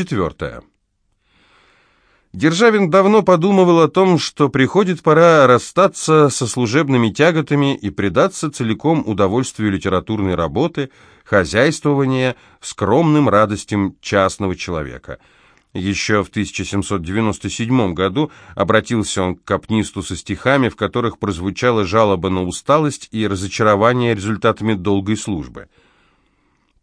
Четвертое. Державин давно подумывал о том, что приходит пора расстаться со служебными тяготами и предаться целиком удовольствию литературной работы, хозяйствования, скромным радостям частного человека. Еще в 1797 году обратился он к капнисту со стихами, в которых прозвучала жалоба на усталость и разочарование результатами долгой службы.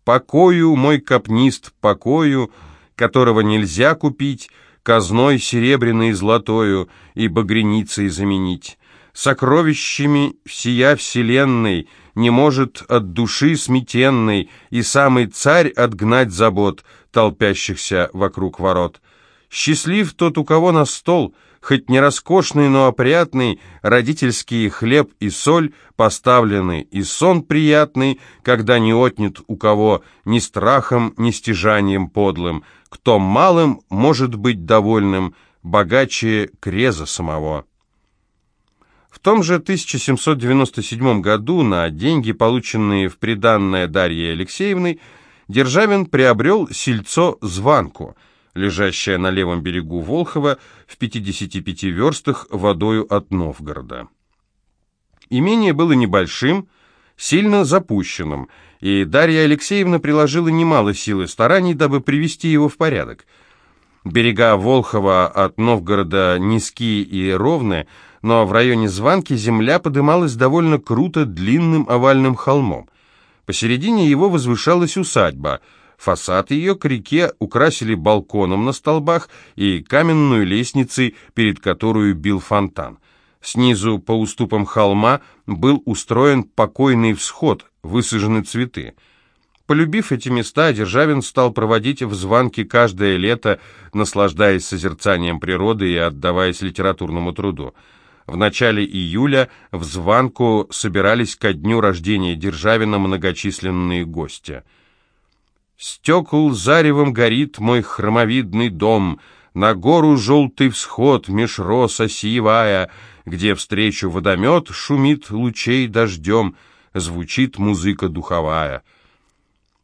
«Покою, мой капнист, покою, которого нельзя купить», казной серебряной и златою и багряницей заменить. Сокровищами всея вселенной не может от души сметенной и самый царь отгнать забот, толпящихся вокруг ворот. Счастлив тот, у кого на стол, хоть не роскошный, но опрятный, родительский хлеб и соль поставлены, и сон приятный, когда не отнят у кого ни страхом, ни стяжанием подлым, кто малым может быть довольным, богаче Креза самого. В том же 1797 году на деньги, полученные в приданное Дарьей Алексеевной, Державин приобрел сельцо Званку, лежащее на левом берегу Волхова в 55 верстах водою от Новгорода. Имение было небольшим, сильно запущенным – и Дарья Алексеевна приложила немало сил и стараний, дабы привести его в порядок. Берега Волхова от Новгорода низкие и ровные, но в районе Званки земля подымалась довольно круто длинным овальным холмом. Посередине его возвышалась усадьба. Фасад ее к реке украсили балконом на столбах и каменную лестницей, перед которой бил фонтан. Снизу по уступам холма был устроен покойный всход, высажены цветы. Полюбив эти места, Державин стал проводить в званке каждое лето, наслаждаясь созерцанием природы и отдаваясь литературному труду. В начале июля в званку собирались ко дню рождения Державина многочисленные гости. «Стекол заревом горит мой хромовидный дом, на гору желтый всход меж роса осиевая, где встречу водомет шумит лучей дождем», звучит музыка духовая.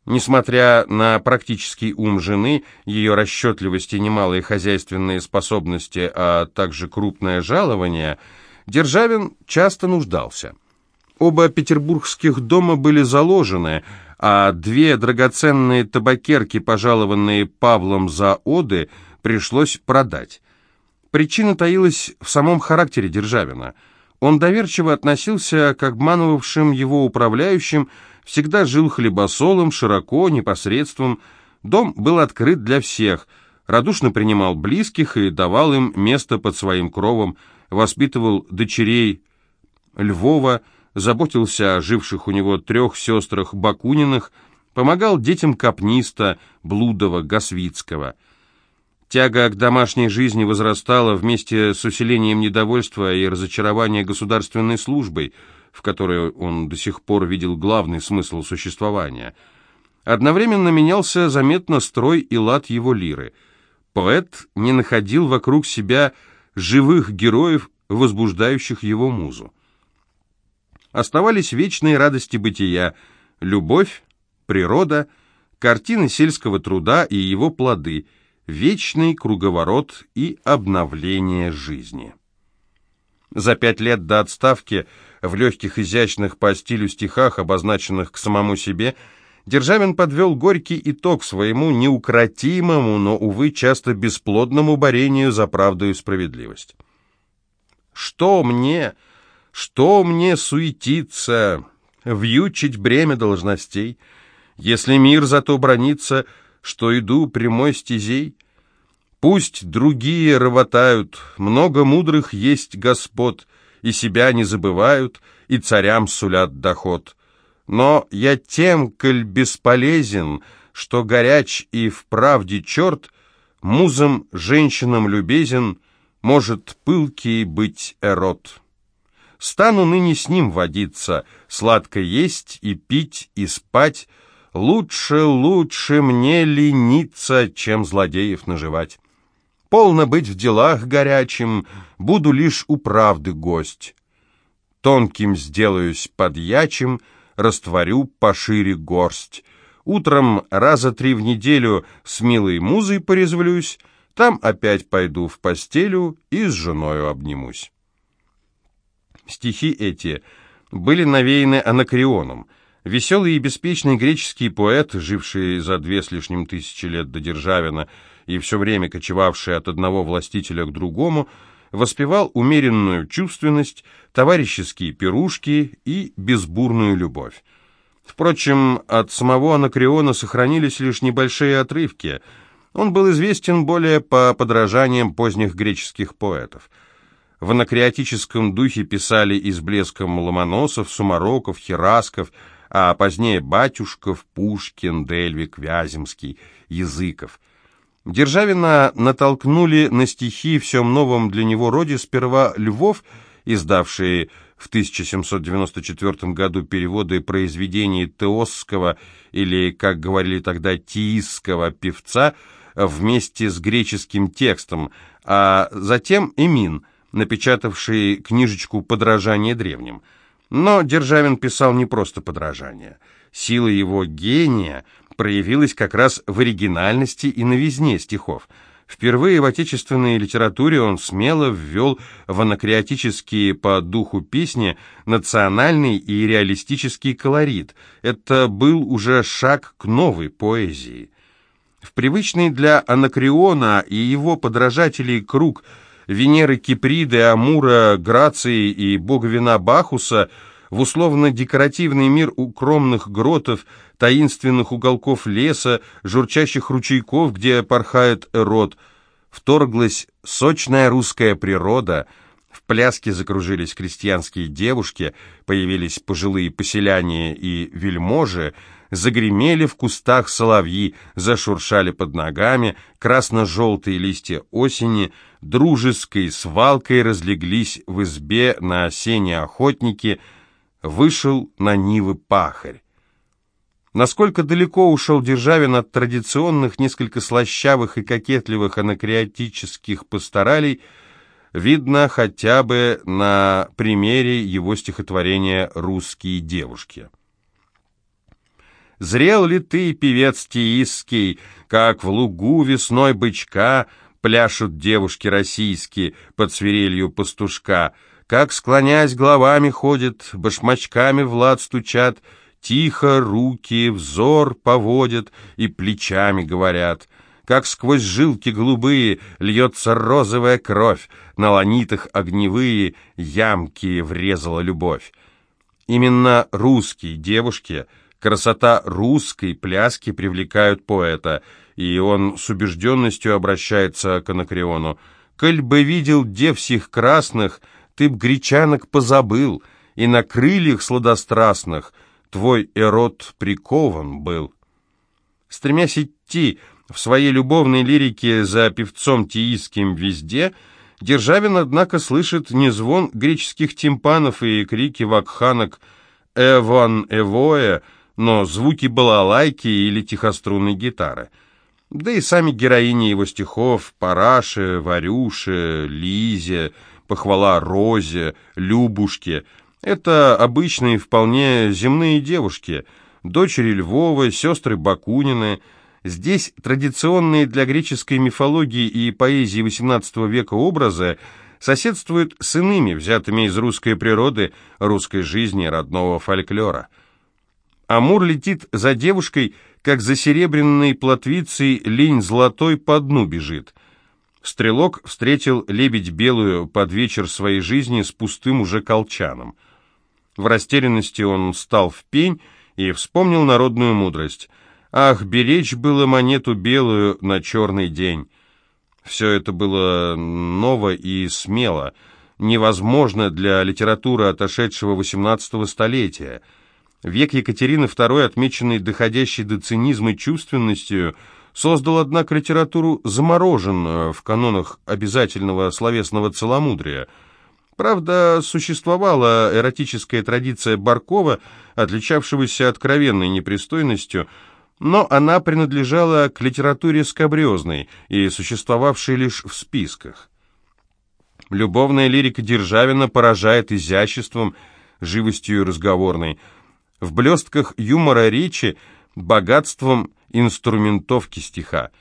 Несмотря на практический ум жены, ее расчетливость и немалые хозяйственные способности, а также крупное жалование, Державин часто нуждался. Оба петербургских дома были заложены, а две драгоценные табакерки, пожалованные Павлом за оды, пришлось продать. Причина таилась в самом характере Державина – он доверчиво относился к обманывавшим его управляющим, всегда жил хлебосолом, широко, непосредством. Дом был открыт для всех, радушно принимал близких и давал им место под своим кровом, воспитывал дочерей Львова, заботился о живших у него трех сестрах Бакуниных, помогал детям Капниста, Блудова, Гасвицкого – Тяга к домашней жизни возрастала вместе с усилением недовольства и разочарования государственной службой, в которой он до сих пор видел главный смысл существования. Одновременно менялся заметно строй и лад его лиры. Поэт не находил вокруг себя живых героев, возбуждающих его музу. Оставались вечные радости бытия, любовь, природа, картины сельского труда и его плоды – вечный круговорот и обновление жизни. За пять лет до отставки в легких изящных по стилю стихах, обозначенных к самому себе, Державин подвел горький итог своему неукротимому, но, увы, часто бесплодному борению за правду и справедливость. «Что мне, что мне суетиться, вьючить бремя должностей, если мир зато бронится, — что иду прямой стезей? Пусть другие рвотают, много мудрых есть господ, и себя не забывают, и царям сулят доход. Но я тем, коль бесполезен, что горяч и в правде черт, музам, женщинам любезен, может пылкий быть эрот. Стану ныне с ним водиться, сладко есть и пить и спать, Лучше, лучше мне лениться, чем злодеев наживать. Полно быть в делах горячим, буду лишь у правды гость. Тонким сделаюсь подьячим, растворю пошире горсть. Утром раза три в неделю с милой музой порезвлюсь, там опять пойду в постелю и с женою обнимусь. Стихи эти были навеяны Анакреоном. Веселый и беспечный греческий поэт, живший за две с лишним тысячи лет до Державина и все время кочевавший от одного властителя к другому, воспевал умеренную чувственность, товарищеские пирушки и безбурную любовь. Впрочем, от самого Анакреона сохранились лишь небольшие отрывки – он был известен более по подражаниям поздних греческих поэтов. В анакреатическом духе писали и с блеском Ломоносов, Сумароков, Херасков, а позднее Батюшков, Пушкин, Дельвик, Вяземский, Языков. Державина натолкнули на стихи всем новом для него роде сперва Львов, издавшие в 1794 году переводы произведений теосского или, как говорили тогда, тиисского певца – вместе с греческим текстом, а затем Эмин, напечатавший книжечку «Подражание древним». Но Державин писал не просто подражание. Сила его гения проявилась как раз в оригинальности и новизне стихов. Впервые в отечественной литературе он смело ввел в анакреатические по духу песни национальный и реалистический колорит. Это был уже шаг к новой поэзии. В привычный для Анакреона и его подражателей круг Венеры Киприды, Амура, Грации и боговина Бахуса в условно-декоративный мир укромных гротов, таинственных уголков леса, журчащих ручейков, где порхает эрот, вторглась сочная русская природа – в пляске закружились крестьянские девушки, появились пожилые поселяне и вельможи, Загремели в кустах соловьи, зашуршали под ногами, красно-желтые листья осени, дружеской свалкой разлеглись в избе на осенние охотники, вышел на нивы пахарь. Насколько далеко ушел Державин от традиционных, несколько слащавых и кокетливых анакреатических пасторалей, видно хотя бы на примере его стихотворения «Русские девушки». Зрел ли ты, певец тиистский, как в лугу весной бычка пляшут девушки российские под свирелью пастушка, как, склонясь головами ходят, башмачками в лад стучат, тихо руки, взор поводят и плечами говорят, как сквозь жилки голубые льется розовая кровь, на ланитах огневые ямки врезала любовь. Именно русские девушки — Красота русской пляски привлекают поэта, и он с убежденностью обращается к Анакреону. «Коль бы видел дев сих красных, ты б гречанок позабыл, и на крыльях сладострастных твой эрот прикован был». Стремясь идти в своей любовной лирике за певцом тииским везде, Державин, однако, слышит не звон греческих тимпанов и крики вакханок «Эван Эвоя», но звуки балалайки или тихострунной гитары. Да и сами героини его стихов Параше, Варюше, Лизе, похвала Розе, Любушке — это обычные вполне земные девушки, дочери Львова, сестры Бакунины. Здесь традиционные для греческой мифологии и поэзии XVIII века образы соседствуют с иными, взятыми из русской природы, русской жизни, родного фольклора — Амур летит за девушкой, как за серебряной плотвицей линь золотой по дну бежит. Стрелок встретил лебедь белую под вечер своей жизни с пустым уже колчаном. В растерянности он встал в пень и вспомнил народную мудрость. «Ах, беречь было монету белую на черный день!» Все это было ново и смело, невозможно для литературы отошедшего XVIII столетия – Век Екатерины II, отмеченный доходящей до цинизма чувственностью, создал, однако, литературу замороженную в канонах обязательного словесного целомудрия. Правда, существовала эротическая традиция Баркова, отличавшегося откровенной непристойностью, но она принадлежала к литературе скабрезной и существовавшей лишь в списках. Любовная лирика Державина поражает изяществом, живостью разговорной – в блестках юмора речи богатством инструментовки стиха.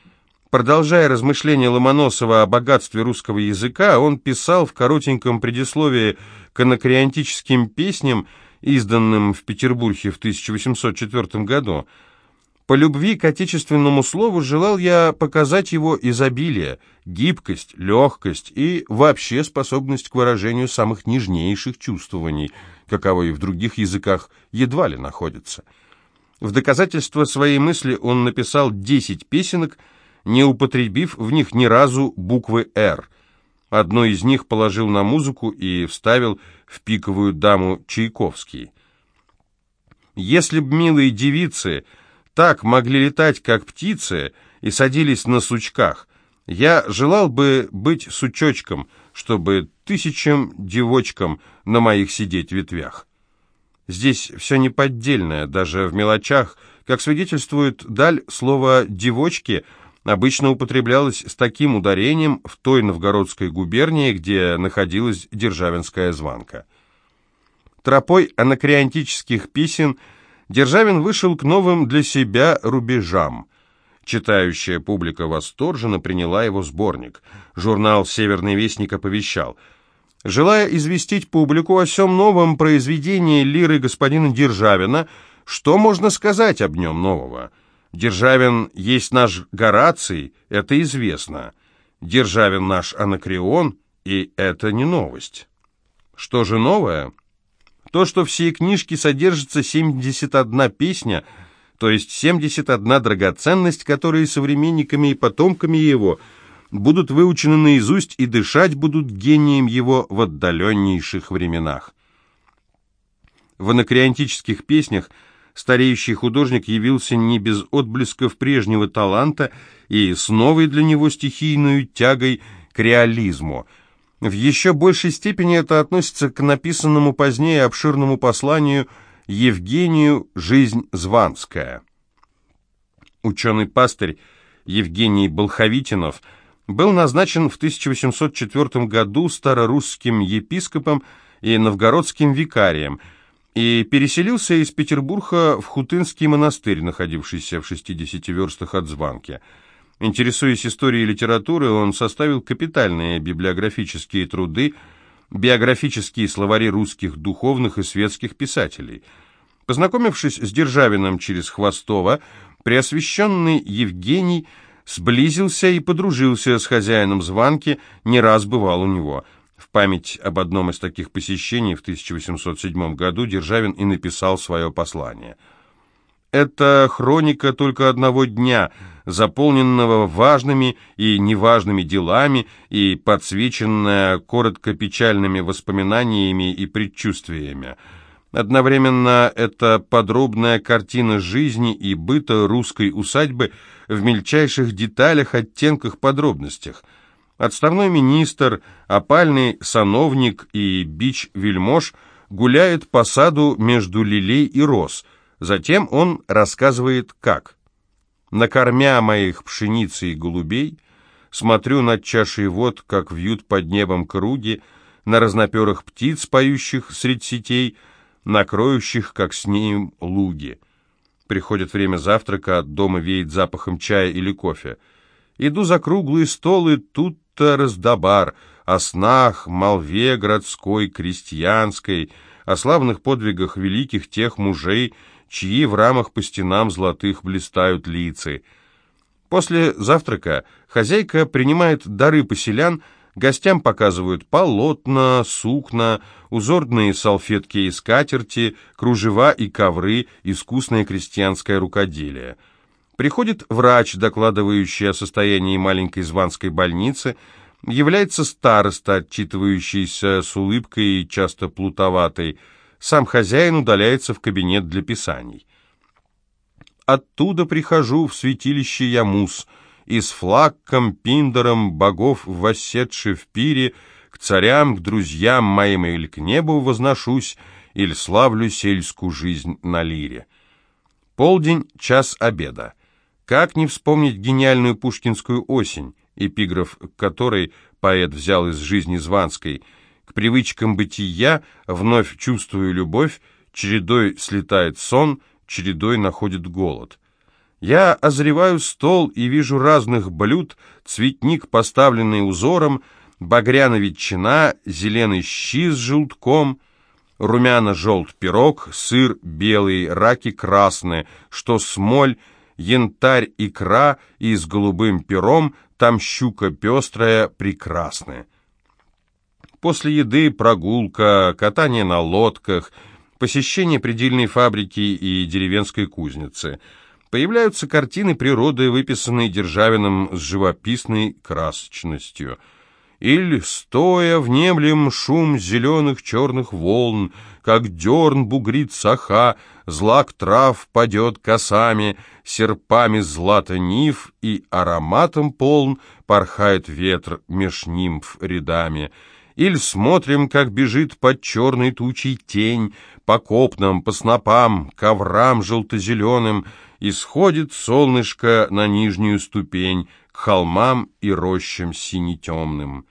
Продолжая размышления Ломоносова о богатстве русского языка, он писал в коротеньком предисловии к анакреонтическим песням, изданным в Петербурге в 1804 году, по любви к отечественному слову желал я показать его изобилие, гибкость, легкость и вообще способность к выражению самых нежнейших чувствований, каковой в других языках едва ли находится. В доказательство своей мысли он написал 10 песенок, не употребив в них ни разу буквы «Р». Одну из них положил на музыку и вставил в пиковую даму Чайковский. «Если б милые девицы...» так могли летать, как птицы, и садились на сучках. Я желал бы быть сучочком, чтобы тысячам девочкам на моих сидеть ветвях. Здесь все неподдельное, даже в мелочах. Как свидетельствует Даль, слово «девочки» обычно употреблялось с таким ударением в той новгородской губернии, где находилась Державинская званка. Тропой анакреонтических песен – Державин вышел к новым для себя рубежам. Читающая публика восторженно приняла его сборник. Журнал «Северный вестник» оповещал. Желая известить публику о всем новом произведении лиры господина Державина, что можно сказать об нем нового? Державин есть наш Гораций, это известно. Державин наш Анакреон, и это не новость. Что же новое? То, что всей книжке содержится 71 песня, то есть 71 драгоценность, которые современниками и потомками его будут выучены наизусть и дышать будут гением его в отдаленнейших временах. В анакреонтических песнях стареющий художник явился не без отблесков прежнего таланта и с новой для него стихийной тягой к реализму – в еще большей степени это относится к написанному позднее обширному посланию Евгению «Жизнь Званская». Ученый-пастырь Евгений Болховитинов был назначен в 1804 году старорусским епископом и новгородским викарием и переселился из Петербурга в Хутынский монастырь, находившийся в 60 верстах от Званки – Интересуясь историей литературы, он составил капитальные библиографические труды, биографические словари русских духовных и светских писателей. Познакомившись с Державиным через Хвостова, преосвященный Евгений сблизился и подружился с хозяином званки, не раз бывал у него. В память об одном из таких посещений в 1807 году Державин и написал свое послание. «Это хроника только одного дня», заполненного важными и неважными делами и подсвеченная коротко печальными воспоминаниями и предчувствиями. Одновременно это подробная картина жизни и быта русской усадьбы в мельчайших деталях, оттенках, подробностях. Отставной министр, опальный сановник и бич-вельмож гуляет по саду между лилей и роз. Затем он рассказывает, как – Накормя моих пшеницы и голубей, смотрю над чашей вод, как вьют под небом круги, на разноперых птиц, поющих средь сетей, накроющих, как с ним, луги. Приходит время завтрака, от дома веет запахом чая или кофе. Иду за круглый стол, и тут-то раздобар о снах, молве городской, крестьянской, о славных подвигах великих тех мужей, чьи в рамах по стенам золотых блистают лица. После завтрака хозяйка принимает дары поселян, гостям показывают полотна, сукна, узорные салфетки и скатерти, кружева и ковры, искусное крестьянское рукоделие. Приходит врач, докладывающий о состоянии маленькой званской больницы, является староста, отчитывающийся с улыбкой и часто плутоватой, сам хозяин удаляется в кабинет для писаний. Оттуда прихожу в святилище Ямус, и с флакком, пиндером богов воссетши в пире, к царям, к друзьям моим или к небу возношусь, или славлю сельскую жизнь на лире. Полдень, час обеда. Как не вспомнить гениальную пушкинскую осень, эпиграф которой поэт взял из жизни Званской – к привычкам бытия вновь чувствую любовь, чередой слетает сон, чередой находит голод. Я озреваю стол и вижу разных блюд, цветник, поставленный узором, багряна ветчина, зеленый щи с желтком, румяно-желт пирог, сыр белый, раки красные, что смоль, янтарь икра и с голубым пером, там щука пестрая, прекрасная. После еды прогулка, катание на лодках, посещение предельной фабрики и деревенской кузницы — Появляются картины природы, выписанные Державиным с живописной красочностью. Или, стоя, внемлем шум зеленых черных волн, как дерн бугрит саха, злак трав падет косами, серпами злато нив и ароматом полн порхает ветр меж нимф рядами. Или смотрим, как бежит под черной тучей тень, по копнам, по снопам, коврам желто-зеленым, Исходит солнышко на нижнюю ступень, к холмам и рощам сине-темным.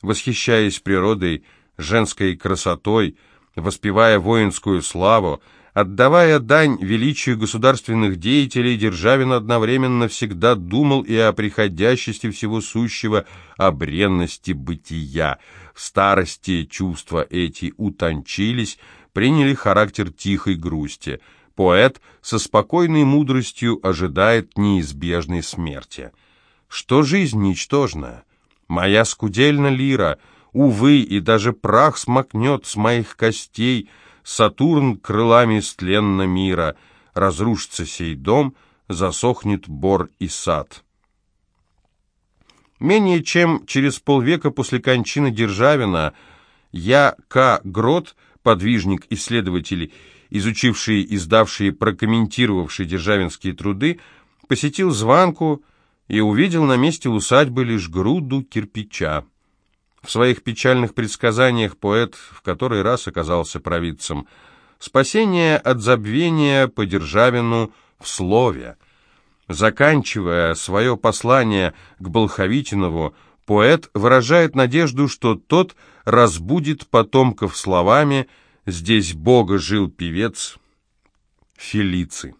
Восхищаясь природой, женской красотой, воспевая воинскую славу, отдавая дань величию государственных деятелей, Державин одновременно всегда думал и о приходящести всего сущего, о бренности бытия. В старости чувства эти утончились, приняли характер тихой грусти – Поэт со спокойной мудростью ожидает неизбежной смерти. Что жизнь ничтожна? Моя скудельна лира, увы, и даже прах смокнет с моих костей, Сатурн крылами стленно мира, разрушится сей дом, засохнет бор и сад. Менее чем через полвека после кончины Державина я, К. Грот, подвижник, исследователь изучивший, издавший, прокомментировавший державинские труды, посетил Званку и увидел на месте усадьбы лишь груду кирпича. В своих печальных предсказаниях поэт в который раз оказался провидцем. Спасение от забвения по Державину в слове. Заканчивая свое послание к Болховитинову, поэт выражает надежду, что тот разбудит потомков словами Здесь Бога жил певец Фелиций.